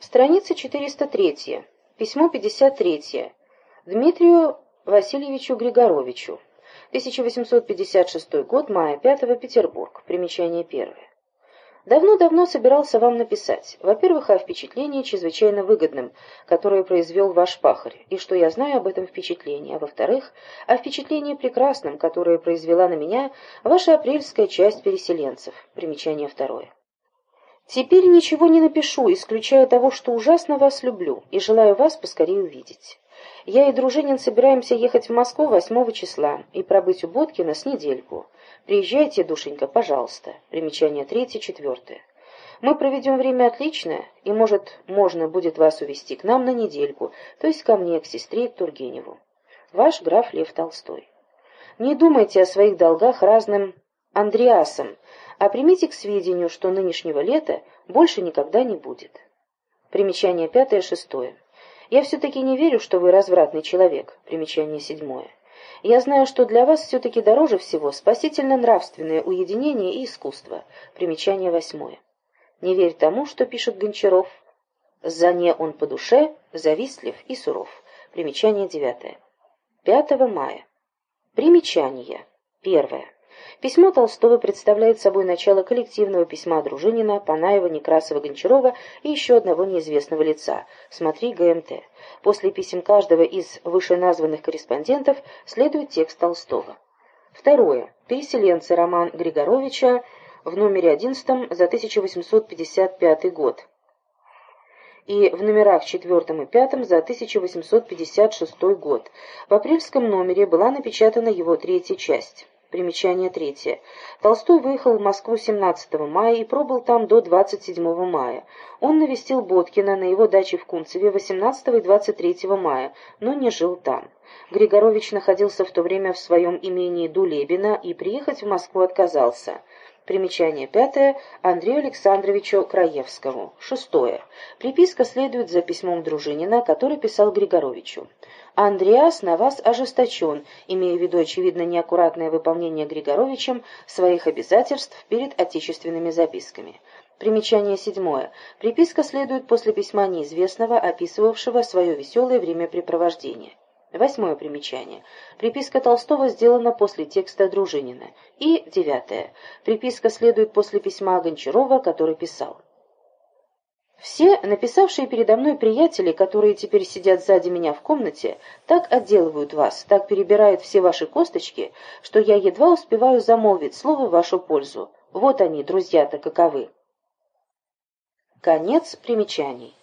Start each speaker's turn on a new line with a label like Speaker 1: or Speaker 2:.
Speaker 1: Страница 403. Письмо 53. Дмитрию Васильевичу Григоровичу. 1856 год, мая 5 Петербург. Примечание первое. Давно-давно собирался вам написать. Во-первых, о впечатлении чрезвычайно выгодном, которое произвел ваш пахарь, и что я знаю об этом впечатлении. А во-вторых, о впечатлении прекрасном, которое произвела на меня ваша апрельская часть переселенцев. Примечание второе. Теперь ничего не напишу, исключая того, что ужасно вас люблю и желаю вас поскорее увидеть. Я и Дружинин собираемся ехать в Москву 8 числа и пробыть у Боткина с недельку. Приезжайте, душенька, пожалуйста. Примечание третье, четвертое. Мы проведем время отличное, и, может, можно будет вас увезти к нам на недельку, то есть ко мне, к сестре к Тургеневу. Ваш граф Лев Толстой. Не думайте о своих долгах разным Андреасам, а примите к сведению, что нынешнего лета больше никогда не будет. Примечание пятое-шестое. Я все-таки не верю, что вы развратный человек. Примечание седьмое. Я знаю, что для вас все-таки дороже всего спасительно-нравственное уединение и искусство. Примечание восьмое. Не верь тому, что пишет Гончаров. За не он по душе, завистлив и суров. Примечание девятое. 5 мая. Примечание. Первое. Письмо Толстого представляет собой начало коллективного письма Дружинина, Панаева, Некрасова, Гончарова и еще одного неизвестного лица. Смотри ГМТ. После писем каждого из вышеназванных корреспондентов следует текст Толстого. Второе. Переселенцы Роман Григоровича в номере 11 за 1855 год и в номерах 4 и 5 за 1856 год. В апрельском номере была напечатана его третья часть. Примечание третье. Толстой выехал в Москву 17 мая и пробыл там до 27 мая. Он навестил Боткина на его даче в Кунцеве 18 и 23 мая, но не жил там. Григорович находился в то время в своем имении Дулебина и приехать в Москву отказался. Примечание пятое. Андрею Александровичу Краевскому. Шестое. Приписка следует за письмом Дружинина, который писал Григоровичу. Андреас на вас ожесточен, имея в виду, очевидно, неаккуратное выполнение Григоровичем своих обязательств перед отечественными записками. Примечание седьмое. Приписка следует после письма неизвестного, описывавшего свое веселое времяпрепровождение. Восьмое примечание. Приписка Толстого сделана после текста Дружинина. И девятое. Приписка следует после письма Гончарова, который писал. Все написавшие передо мной приятели, которые теперь сидят сзади меня в комнате, так отделывают вас, так перебирают все ваши косточки, что я едва успеваю замолвить слово в вашу пользу. Вот они, друзья-то, каковы. Конец примечаний.